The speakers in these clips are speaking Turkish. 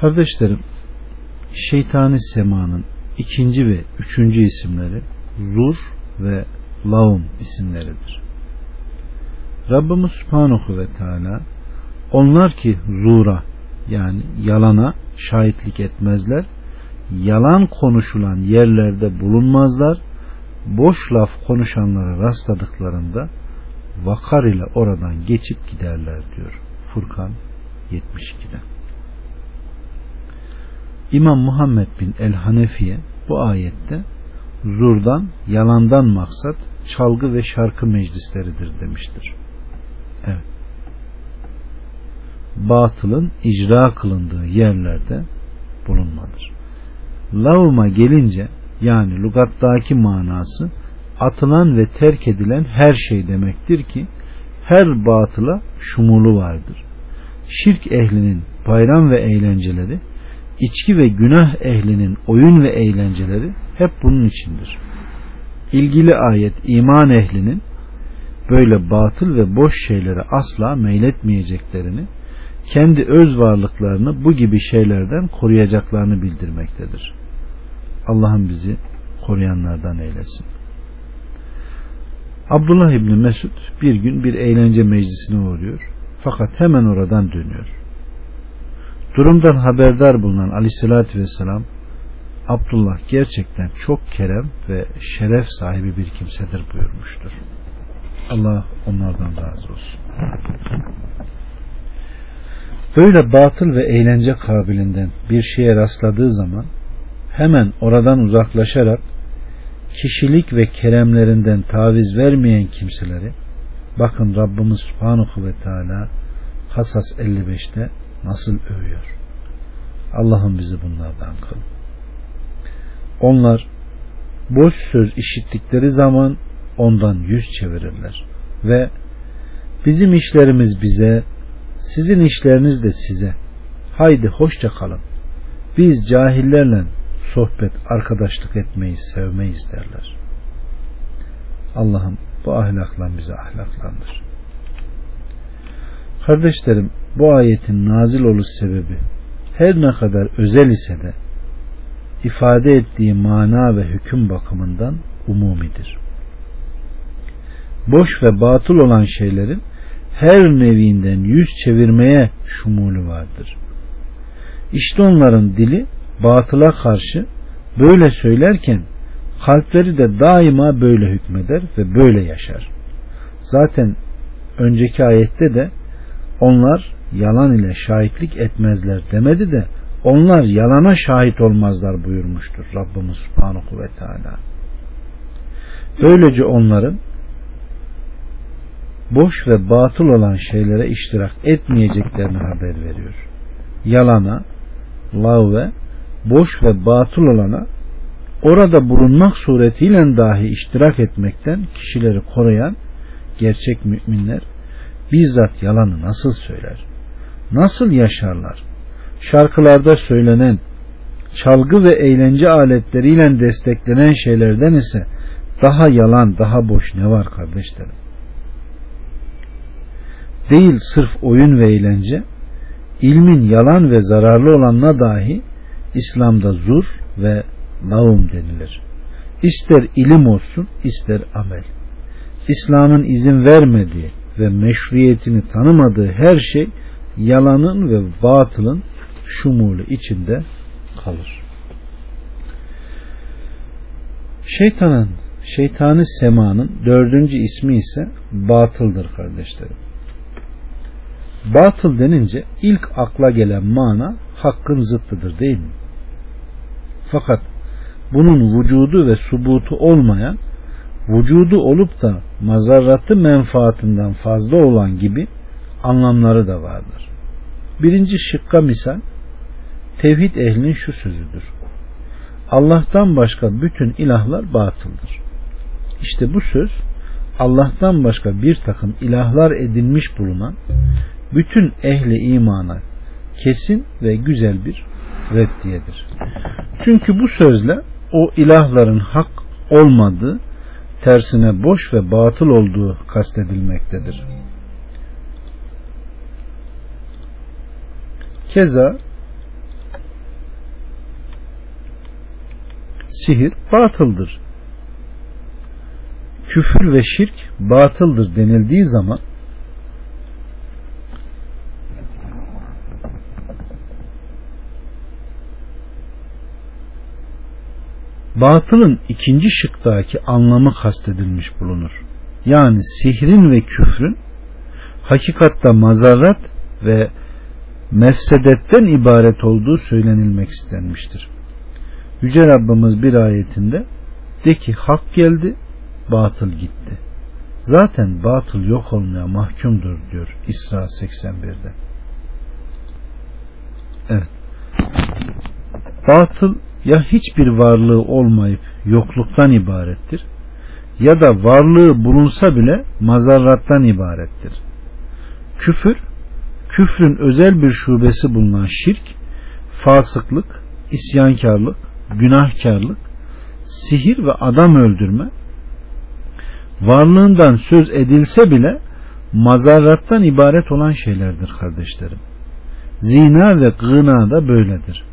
Kardeşlerim, şeytani semanın ikinci ve üçüncü isimleri Zur ve Laum isimleridir. Rabbimiz Subhanahu ve Teala onlar ki zura yani yalana şahitlik etmezler, yalan konuşulan yerlerde bulunmazlar, boş laf konuşanlara rastladıklarında vakar ile oradan geçip giderler diyor. Furkan 72'de. İmam Muhammed bin El Hanefiye bu ayette zurdan, yalandan maksat çalgı ve şarkı meclisleridir demiştir. Evet. Batılın icra kılındığı yerlerde bulunmadır. Lavuma gelince yani lugattaki manası atılan ve terk edilen her şey demektir ki her batıla şumulu vardır. Şirk ehlinin bayram ve eğlenceleri, içki ve günah ehlinin oyun ve eğlenceleri hep bunun içindir. İlgili ayet iman ehlinin böyle batıl ve boş şeylere asla meyletmeyeceklerini, kendi öz varlıklarını bu gibi şeylerden koruyacaklarını bildirmektedir. Allah'ın bizi koruyanlardan eylesin. Abdullah İbni Mesud bir gün bir eğlence meclisine uğruyor. Fakat hemen oradan dönüyor. Durumdan haberdar bulunan aleyhissalatü vesselam Abdullah gerçekten çok kerem ve şeref sahibi bir kimsedir buyurmuştur. Allah onlardan razı olsun. Böyle batıl ve eğlence kabilinden bir şeye rastladığı zaman hemen oradan uzaklaşarak kişilik ve keremlerinden taviz vermeyen kimseleri bakın Rabbimiz Subhanahu ve Teala Hasas 55'te nasıl övüyor. Allah'ım bizi bunlardan kıl. Onlar boş söz işittikleri zaman ondan yüz çevirirler ve bizim işlerimiz bize sizin işleriniz de size haydi hoşça kalın biz cahillerle sohbet arkadaşlık etmeyi sevmeyiz derler Allah'ım bu ahlakla bizi ahlaklandır kardeşlerim bu ayetin nazil oluş sebebi her ne kadar özel ise de ifade ettiği mana ve hüküm bakımından umumidir boş ve batıl olan şeylerin her nevinden yüz çevirmeye şumulu vardır. İşte onların dili batıla karşı böyle söylerken kalpleri de daima böyle hükmeder ve böyle yaşar. Zaten önceki ayette de onlar yalan ile şahitlik etmezler demedi de onlar yalana şahit olmazlar buyurmuştur Rabbimiz Subhanahu ve Teala. Böylece onların boş ve batıl olan şeylere iştirak etmeyeceklerini haber veriyor. Yalana, lavve, boş ve batıl olana orada bulunmak suretiyle dahi iştirak etmekten kişileri koruyan gerçek müminler bizzat yalanı nasıl söyler? Nasıl yaşarlar? Şarkılarda söylenen çalgı ve eğlence aletleriyle desteklenen şeylerden ise daha yalan, daha boş ne var kardeşlerim? değil sırf oyun ve eğlence, ilmin yalan ve zararlı olanına dahi İslam'da zur ve laum denilir. İster ilim olsun, ister amel. İslam'ın izin vermediği ve meşruiyetini tanımadığı her şey yalanın ve batılın şumulu içinde kalır. Şeytanın, şeytani semanın dördüncü ismi ise batıldır kardeşlerim. Batıl denince ilk akla gelen mana hakkın zıttıdır değil mi? Fakat bunun vücudu ve subutu olmayan, vücudu olup da mazarratı menfaatinden fazla olan gibi anlamları da vardır. Birinci şıkka misal, tevhid ehlinin şu sözüdür. Allah'tan başka bütün ilahlar batıldır. İşte bu söz Allah'tan başka bir takım ilahlar edinmiş bulunan bütün ehli imana kesin ve güzel bir reddiyedir. Çünkü bu sözle o ilahların hak olmadığı, tersine boş ve batıl olduğu kastedilmektedir. Keza sihir batıldır. Küfür ve şirk batıldır denildiği zaman batılın ikinci şıktaki anlamı kastedilmiş bulunur. Yani sihrin ve küfrün hakikatta mazarrat ve mefsedetten ibaret olduğu söylenilmek istenmiştir. Yüce Rabbimiz bir ayetinde de ki hak geldi batıl gitti. Zaten batıl yok olmaya mahkumdur diyor İsra 81'de. Evet. Batıl ya hiçbir varlığı olmayıp yokluktan ibarettir ya da varlığı bulunsa bile mazarrattan ibarettir. Küfür, küfrün özel bir şubesi bulunan şirk, fasıklık, isyankarlık, günahkarlık, sihir ve adam öldürme, varlığından söz edilse bile mazarrattan ibaret olan şeylerdir kardeşlerim. Zina ve gına da böyledir.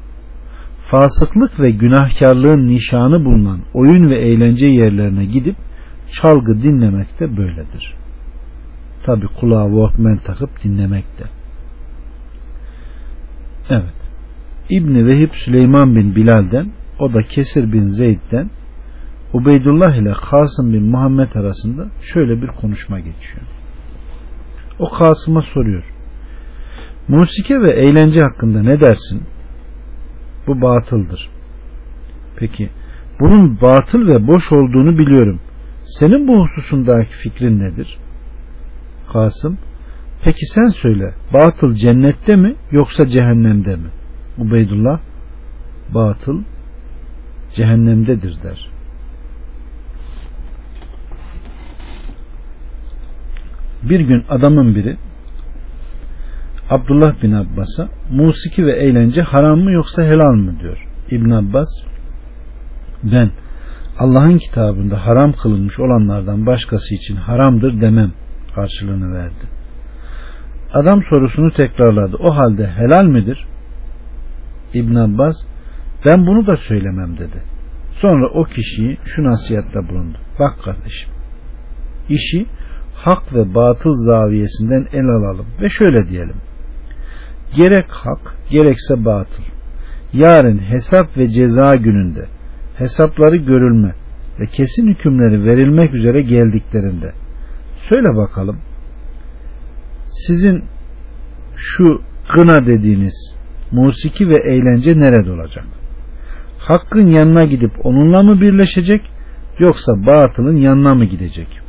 Fasıklık ve günahkarlığın nişanı bulunan oyun ve eğlence yerlerine gidip çalgı dinlemek de böyledir. Tabi kulağa Walkman takıp dinlemek de. Evet. İbni Vehib Süleyman bin Bilal'den o da Kesir bin Zeyd'den Ubeydullah ile Kasım bin Muhammed arasında şöyle bir konuşma geçiyor. O Kasım'a soruyor. Musike ve eğlence hakkında ne dersin? Bu batıldır. Peki bunun batıl ve boş olduğunu biliyorum. Senin bu hususundaki fikrin nedir? Kasım Peki sen söyle batıl cennette mi yoksa cehennemde mi? Ubeydullah batıl cehennemdedir der. Bir gün adamın biri Abdullah bin Abbas'a musiki ve eğlence haram mı yoksa helal mı diyor. İbn Abbas ben Allah'ın kitabında haram kılınmış olanlardan başkası için haramdır demem karşılığını verdi. Adam sorusunu tekrarladı. O halde helal midir? İbn Abbas ben bunu da söylemem dedi. Sonra o kişiyi şu nasihatte bulundu. Bak kardeşim işi hak ve batıl zaviyesinden el alalım ve şöyle diyelim. Gerek hak gerekse batıl. Yarın hesap ve ceza gününde hesapları görülme ve kesin hükümleri verilmek üzere geldiklerinde söyle bakalım sizin şu kına dediğiniz musiki ve eğlence nerede olacak? Hakkın yanına gidip onunla mı birleşecek yoksa batılın yanına mı gidecek?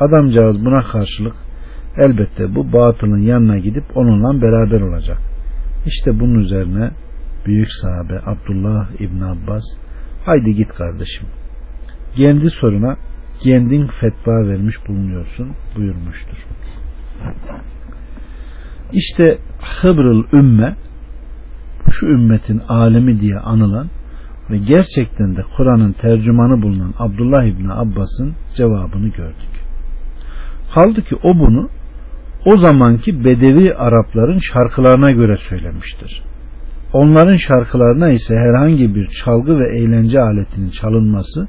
Adamcağız buna karşılık elbette bu batılın yanına gidip onunla beraber olacak. İşte bunun üzerine büyük sahabe Abdullah İbn Abbas haydi git kardeşim kendi soruna kendin fetva vermiş bulunuyorsun buyurmuştur. İşte Hıbrıl ümme şu ümmetin alemi diye anılan ve gerçekten de Kur'an'ın tercümanı bulunan Abdullah İbni Abbas'ın cevabını gördük. Kaldı ki o bunu o zamanki Bedevi Arapların şarkılarına göre söylemiştir. Onların şarkılarına ise herhangi bir çalgı ve eğlence aletinin çalınması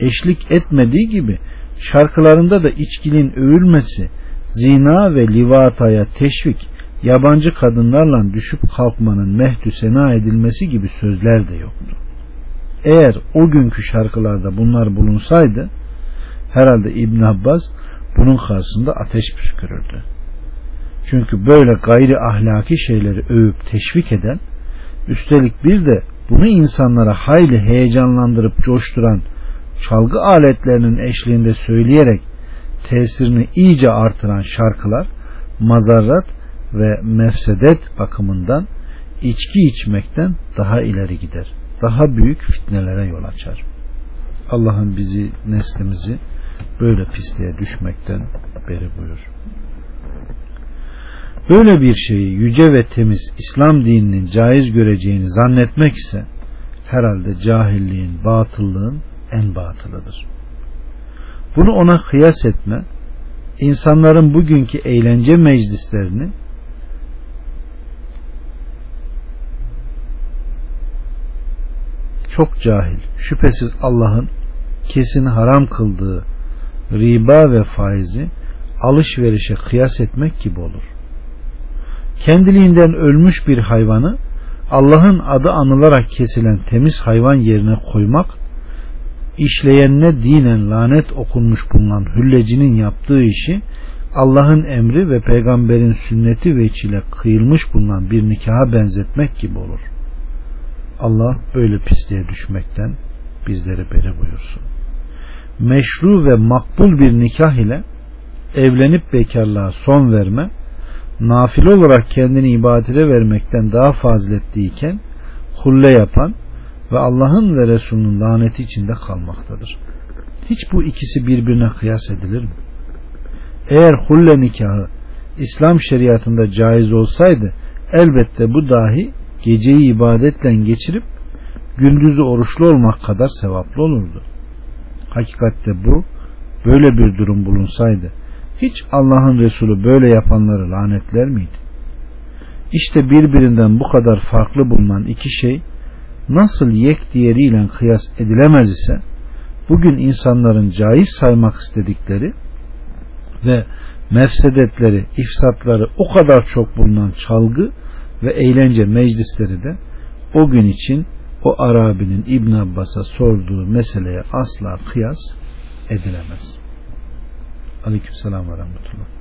eşlik etmediği gibi şarkılarında da içkinin övülmesi, zina ve livataya teşvik, yabancı kadınlarla düşüp kalkmanın mehdü sena edilmesi gibi sözler de yoktu. Eğer o günkü şarkılarda bunlar bulunsaydı herhalde İbn Abbas bunun karşısında ateş püskürürdü. Çünkü böyle gayri ahlaki şeyleri övüp teşvik eden üstelik bir de bunu insanlara hayli heyecanlandırıp coşturan çalgı aletlerinin eşliğinde söyleyerek tesirini iyice artıran şarkılar mazarrat ve mefsedet bakımından içki içmekten daha ileri gider. Daha büyük fitnelere yol açar. Allah'ın bizi, neslimizi böyle pisliğe düşmekten beri buyur. Böyle bir şeyi yüce ve temiz İslam dininin caiz göreceğini zannetmek ise herhalde cahilliğin, batıllığın en batılıdır. Bunu ona kıyas etme, insanların bugünkü eğlence meclislerini çok cahil, şüphesiz Allah'ın kesin haram kıldığı riba ve faizi alışverişe kıyas etmek gibi olur. Kendiliğinden ölmüş bir hayvanı Allah'ın adı anılarak kesilen temiz hayvan yerine koymak, işleyenine dinen lanet okunmuş bulunan hüllecinin yaptığı işi Allah'ın emri ve peygamberin sünneti ve içiyle kıyılmış bulunan bir nikaha benzetmek gibi olur. Allah böyle pisliğe düşmekten bizleri beri buyursun. Meşru ve makbul bir nikah ile evlenip bekarlığa son verme, nafile olarak kendini ibadete vermekten daha faziletliyken hulle yapan ve Allah'ın ve Resulünün laneti içinde kalmaktadır. Hiç bu ikisi birbirine kıyas edilir mi? Eğer hulle nikahı İslam şeriatında caiz olsaydı elbette bu dahi geceyi ibadetle geçirip gündüzü oruçlu olmak kadar sevaplı olurdu. Hakikatte bu böyle bir durum bulunsaydı hiç Allah'ın Resulü böyle yapanları lanetler miydi? İşte birbirinden bu kadar farklı bulunan iki şey nasıl yek diğeriyle kıyas edilemez ise bugün insanların caiz saymak istedikleri ve mefsedetleri, ifsatları o kadar çok bulunan çalgı ve eğlence meclisleri de o gün için o Arabi'nin İbn Abbas'a sorduğu meseleye asla kıyas edilemez. Aleykümselam ve rahmetullah.